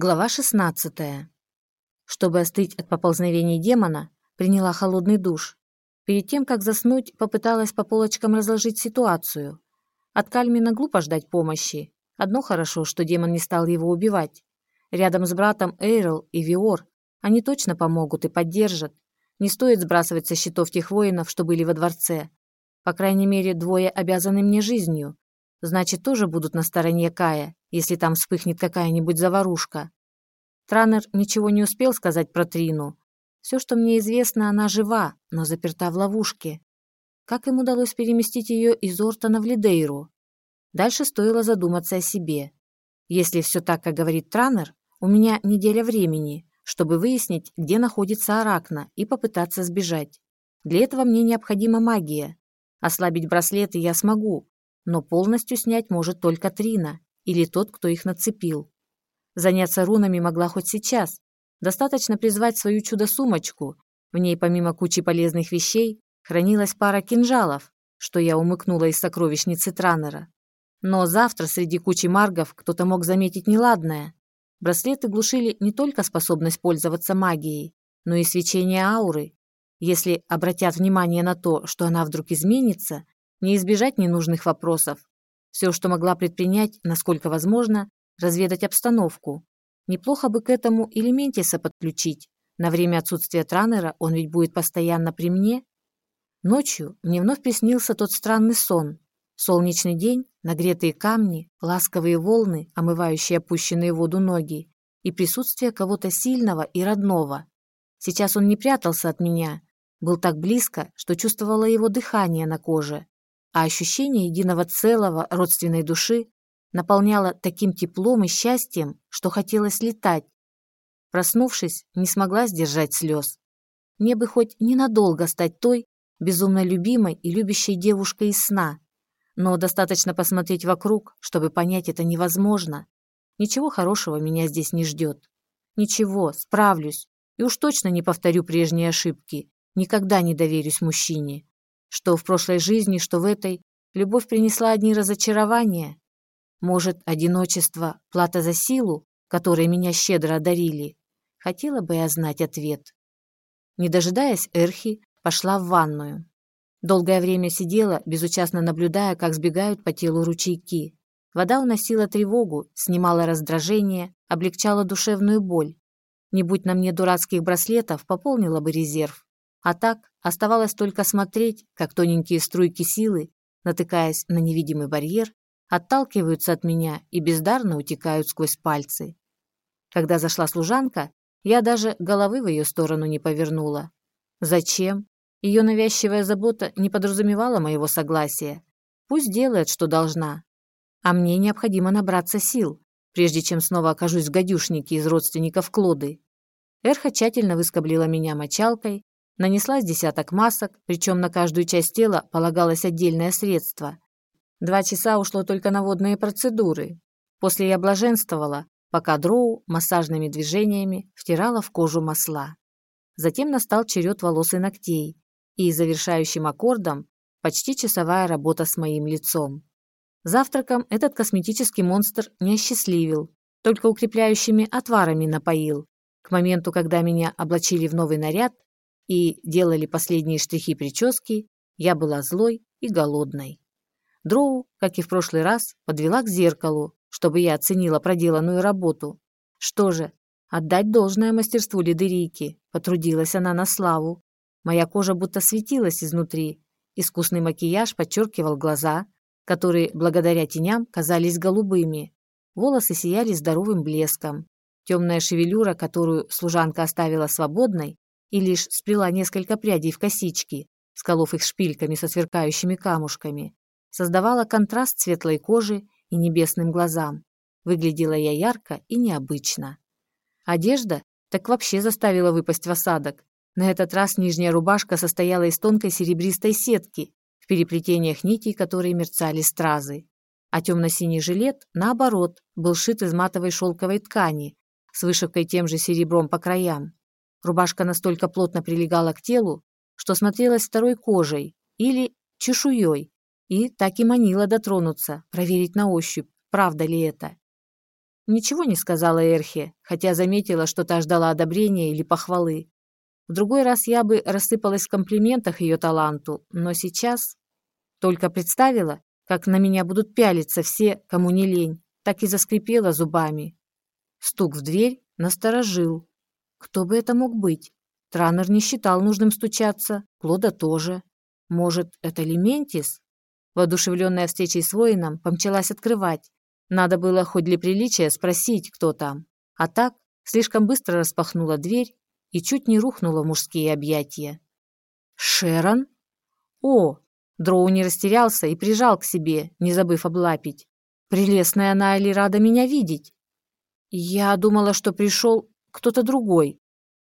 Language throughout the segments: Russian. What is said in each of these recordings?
Глава 16. Чтобы остыть от поползновений демона, приняла холодный душ. Перед тем, как заснуть, попыталась по полочкам разложить ситуацию. От Кальмина глупо ждать помощи. Одно хорошо, что демон не стал его убивать. Рядом с братом Эйрл и Виор они точно помогут и поддержат. Не стоит сбрасывать со счетов тех воинов, что были во дворце. По крайней мере, двое обязаны мне жизнью. Значит, тоже будут на стороне Кая, если там вспыхнет какая-нибудь заварушка. Транер ничего не успел сказать про Трину. Все, что мне известно, она жива, но заперта в ловушке. Как им удалось переместить ее из Ортона в Лидейру? Дальше стоило задуматься о себе. Если все так, как говорит Транер, у меня неделя времени, чтобы выяснить, где находится Аракна, и попытаться сбежать. Для этого мне необходима магия. Ослабить браслеты я смогу, но полностью снять может только Трина или тот, кто их нацепил. Заняться рунами могла хоть сейчас. Достаточно призвать свою чудо-сумочку. В ней помимо кучи полезных вещей хранилась пара кинжалов, что я умыкнула из сокровищницы Транера. Но завтра среди кучи маргов кто-то мог заметить неладное. Браслеты глушили не только способность пользоваться магией, но и свечение ауры. Если обратят внимание на то, что она вдруг изменится, не избежать ненужных вопросов. Все, что могла предпринять, насколько возможно, разведать обстановку. Неплохо бы к этому и Лементиса подключить. На время отсутствия Транера он ведь будет постоянно при мне. Ночью мне вновь приснился тот странный сон. Солнечный день, нагретые камни, ласковые волны, омывающие опущенные в воду ноги, и присутствие кого-то сильного и родного. Сейчас он не прятался от меня, был так близко, что чувствовала его дыхание на коже а ощущение единого целого родственной души наполняло таким теплом и счастьем, что хотелось летать. Проснувшись, не смогла сдержать слез. Мне бы хоть ненадолго стать той, безумно любимой и любящей девушкой из сна. Но достаточно посмотреть вокруг, чтобы понять это невозможно. Ничего хорошего меня здесь не ждет. Ничего, справлюсь. И уж точно не повторю прежние ошибки. Никогда не доверюсь мужчине. Что в прошлой жизни, что в этой, любовь принесла одни разочарования. Может, одиночество – плата за силу, которой меня щедро одарили? Хотела бы я знать ответ. Не дожидаясь Эрхи, пошла в ванную. Долгое время сидела, безучастно наблюдая, как сбегают по телу ручейки. Вода уносила тревогу, снимала раздражение, облегчала душевную боль. Не будь на мне дурацких браслетов, пополнила бы резерв. А так оставалось только смотреть, как тоненькие струйки силы, натыкаясь на невидимый барьер, отталкиваются от меня и бездарно утекают сквозь пальцы. Когда зашла служанка, я даже головы в ее сторону не повернула. Зачем? Ее навязчивая забота не подразумевала моего согласия. Пусть делает, что должна. А мне необходимо набраться сил, прежде чем снова окажусь в гадюшнике из родственников Клоды. Эрха тщательно выскоблила меня мочалкой, Нанесла с десяток масок, причем на каждую часть тела полагалось отдельное средство. Два часа ушло только на водные процедуры. После я блаженствовала, пока дроу массажными движениями втирала в кожу масла. Затем настал черед волос и ногтей, и завершающим аккордом почти часовая работа с моим лицом. Завтраком этот косметический монстр не осчастливил, только укрепляющими отварами напоил. К моменту, когда меня облачили в новый наряд, и делали последние штрихи прически, я была злой и голодной. Дроу, как и в прошлый раз, подвела к зеркалу, чтобы я оценила проделанную работу. Что же, отдать должное мастерству лидерийки, потрудилась она на славу. Моя кожа будто светилась изнутри. Искусный макияж подчеркивал глаза, которые, благодаря теням, казались голубыми. Волосы сияли здоровым блеском. Темная шевелюра, которую служанка оставила свободной, и лишь сплела несколько прядей в косички, сколов их шпильками со сверкающими камушками, создавала контраст светлой кожи и небесным глазам. Выглядела я ярко и необычно. Одежда так вообще заставила выпасть в осадок. На этот раз нижняя рубашка состояла из тонкой серебристой сетки, в переплетениях нитей, которые мерцали стразы. А темно-синий жилет, наоборот, был шит из матовой шелковой ткани, с вышивкой тем же серебром по краям. Рубашка настолько плотно прилегала к телу, что смотрелась второй кожей или чешуей, и так и манила дотронуться, проверить на ощупь, правда ли это. Ничего не сказала Эрхе, хотя заметила, что та ждала одобрения или похвалы. В другой раз я бы рассыпалась в комплиментах ее таланту, но сейчас только представила, как на меня будут пялиться все, кому не лень, так и заскрипела зубами. Стук в дверь насторожил. Кто бы это мог быть? Транер не считал нужным стучаться, Клода тоже. Может, это Лементис? Воодушевленная встречей с воином, помчалась открывать. Надо было хоть для приличия спросить, кто там. А так, слишком быстро распахнула дверь и чуть не рухнула мужские объятия. «Шерон?» «О!» Дроу не растерялся и прижал к себе, не забыв облапить. «Прелестная Найли рада меня видеть!» «Я думала, что пришел кто-то другой.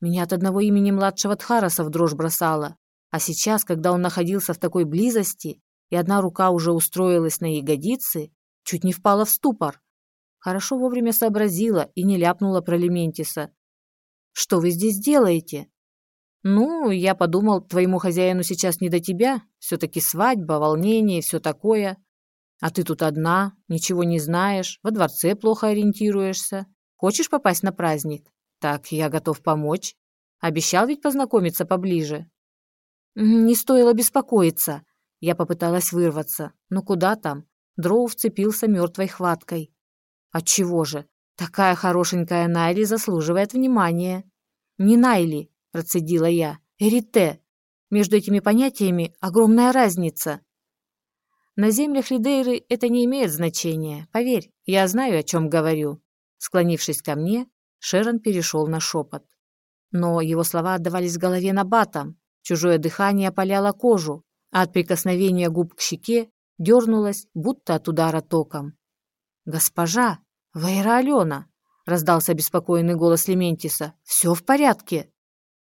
Меня от одного имени младшего Тхараса в дрожь бросало. А сейчас, когда он находился в такой близости, и одна рука уже устроилась на ягодицы, чуть не впала в ступор. Хорошо вовремя сообразила и не ляпнула про Лементиса, что вы здесь делаете?» «Ну, я подумал, твоему хозяину сейчас не до тебя. Все-таки свадьба, волнение, все такое. А ты тут одна, ничего не знаешь, во дворце плохо ориентируешься. Хочешь попасть на праздник? Так, я готов помочь. Обещал ведь познакомиться поближе». «Не стоило беспокоиться». Я попыталась вырваться. но куда там? Дроу вцепился мертвой хваткой. «Отчего же? Такая хорошенькая Найли заслуживает внимания. Не Найли, процедила я, Эрите. Между этими понятиями огромная разница. На землях Лидейры это не имеет значения. Поверь, я знаю, о чем говорю. Склонившись ко мне, Шерон перешел на шепот. Но его слова отдавались в голове набатом. Чужое дыхание опаляло кожу, а от прикосновения губ к щеке дернулось, будто от удара током. «Госпожа!» «Вейра Алена!» — раздался беспокойный голос Лементиса. «Все в порядке?»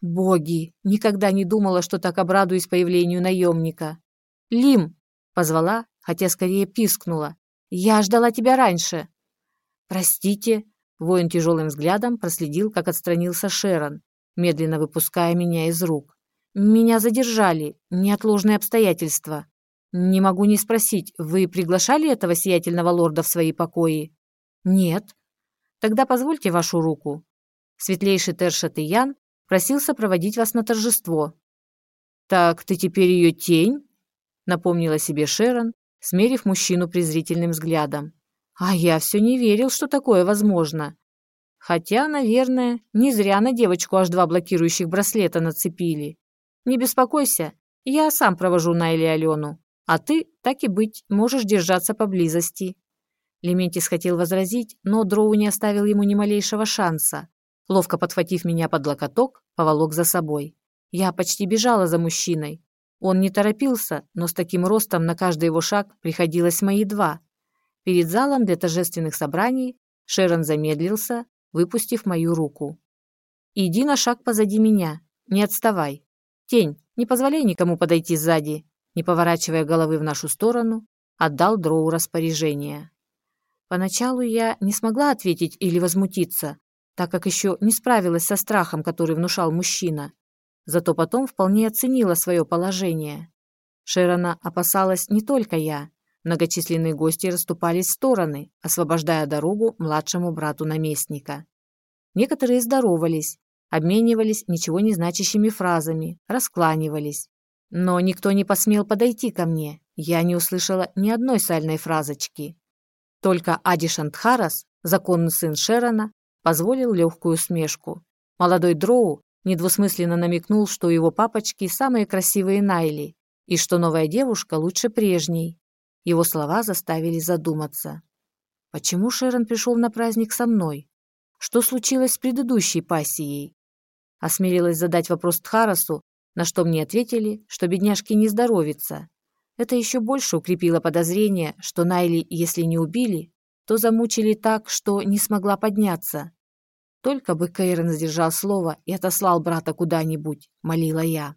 «Боги! Никогда не думала, что так обрадуюсь появлению наемника!» «Лим!» — позвала, хотя скорее пискнула. «Я ждала тебя раньше!» «Простите!» — воин тяжелым взглядом проследил, как отстранился Шерон, медленно выпуская меня из рук. «Меня задержали. Неотложные обстоятельства. Не могу не спросить, вы приглашали этого сиятельного лорда в свои покои?» «Нет». «Тогда позвольте вашу руку». Светлейший Тершат Ян просил сопроводить вас на торжество. «Так ты теперь ее тень?» напомнила себе Шерон, смерив мужчину презрительным взглядом. «А я все не верил, что такое возможно. Хотя, наверное, не зря на девочку аж два блокирующих браслета нацепили. Не беспокойся, я сам провожу Найли Алену, а ты, так и быть, можешь держаться поблизости. Лементис хотел возразить, но Дроу не оставил ему ни малейшего шанса. Ловко подхватив меня под локоток, поволок за собой. Я почти бежала за мужчиной. Он не торопился, но с таким ростом на каждый его шаг приходилось мои два. Перед залом для торжественных собраний Шерон замедлился, выпустив мою руку. «Иди на шаг позади меня, не отставай. Тень, не позволяй никому подойти сзади», не поворачивая головы в нашу сторону, отдал Дроу распоряжение. Поначалу я не смогла ответить или возмутиться, так как еще не справилась со страхом, который внушал мужчина. Зато потом вполне оценила свое положение. Шерона опасалась не только я. Многочисленные гости расступались в стороны, освобождая дорогу младшему брату наместника. Некоторые здоровались, обменивались ничего не значащими фразами, раскланивались. Но никто не посмел подойти ко мне. Я не услышала ни одной сальной фразочки. Только Ади Шантхарас, законный сын Шерона, позволил легкую усмешку. Молодой Дроу недвусмысленно намекнул, что его папочки самые красивые Найли, и что новая девушка лучше прежней. Его слова заставили задуматься. Почему Шерон пришел на праздник со мной? Что случилось с предыдущей пассией? Осмелилась задать вопрос Тхарасу, на что мне ответили, что бедняжке не здоровится. Это еще больше укрепило подозрение, что Найли, если не убили, то замучили так, что не смогла подняться. Только бы Кейрон сдержал слово и отослал брата куда-нибудь, молила я.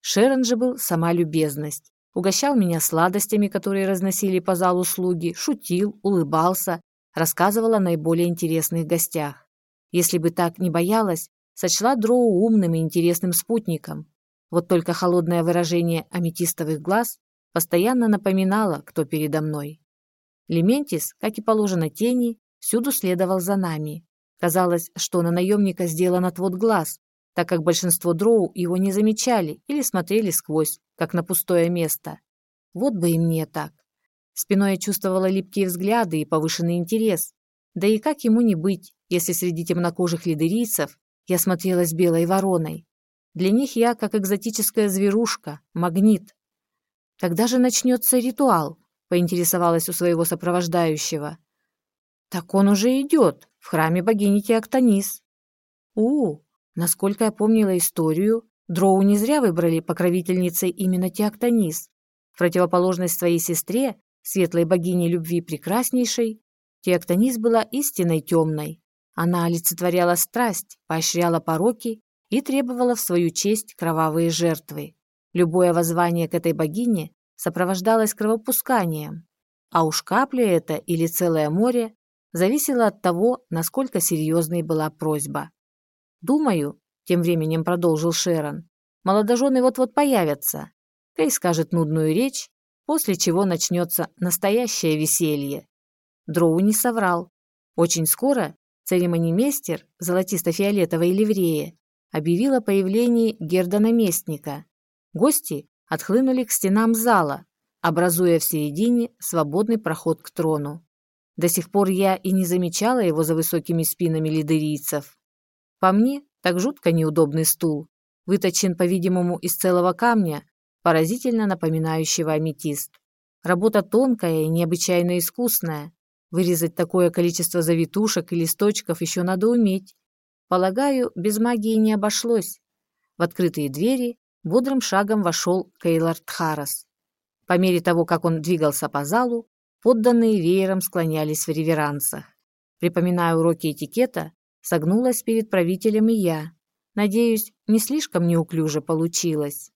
Шерон же был сама любезность. Угощал меня сладостями, которые разносили по залу слуги, шутил, улыбался, рассказывал о наиболее интересных гостях. Если бы так не боялась, сочла Дроу умным и интересным спутником. Вот только холодное выражение аметистовых глаз постоянно напоминала, кто передо мной. Лементис, как и положено тени, всюду следовал за нами. Казалось, что на наемника сделан отвод глаз, так как большинство дроу его не замечали или смотрели сквозь, как на пустое место. Вот бы и мне так. Спиной я чувствовала липкие взгляды и повышенный интерес. Да и как ему не быть, если среди темнокожих лидерийцев я смотрелась белой вороной. Для них я как экзотическая зверушка, магнит. Когда же начнется ритуал? Поинтересовалась у своего сопровождающего. Так он уже идет, в храме богини Теоктонис. У, насколько я помнила историю, Дроу не зря выбрали покровительницей именно Теоктонис. В противоположность своей сестре, светлой богине любви прекраснейшей, Теоктонис была истинной темной. Она олицетворяла страсть, поощряла пороки и требовала в свою честь кровавые жертвы. Любое воззвание к этой богине сопровождалось кровопусканием, а уж капля это или целое море зависело от того, насколько серьезной была просьба. «Думаю», — тем временем продолжил Шерон, «молодожены вот-вот появятся. Кей скажет нудную речь, после чего начнется настоящее веселье». Дроу не соврал. Очень скоро церемонимейстер золотисто-фиолетовой ливрее объявил о появлении герда-наместника. Гости отхлынули к стенам зала, образуя в середине свободный проход к трону. До сих пор я и не замечала его за высокими спинами лидерийцев. По мне, так жутко неудобный стул, выточен, по-видимому, из целого камня, поразительно напоминающего аметист. Работа тонкая и необычайно искусная. Вырезать такое количество завитушек и листочков еще надо уметь. Полагаю, без магии не обошлось. В открытые двери бодрым шагом вошел Кейлард Харрес. По мере того, как он двигался по залу, Подданные веером склонялись в реверансах. Припоминая уроки этикета, согнулась перед правителем и я. Надеюсь, не слишком неуклюже получилось.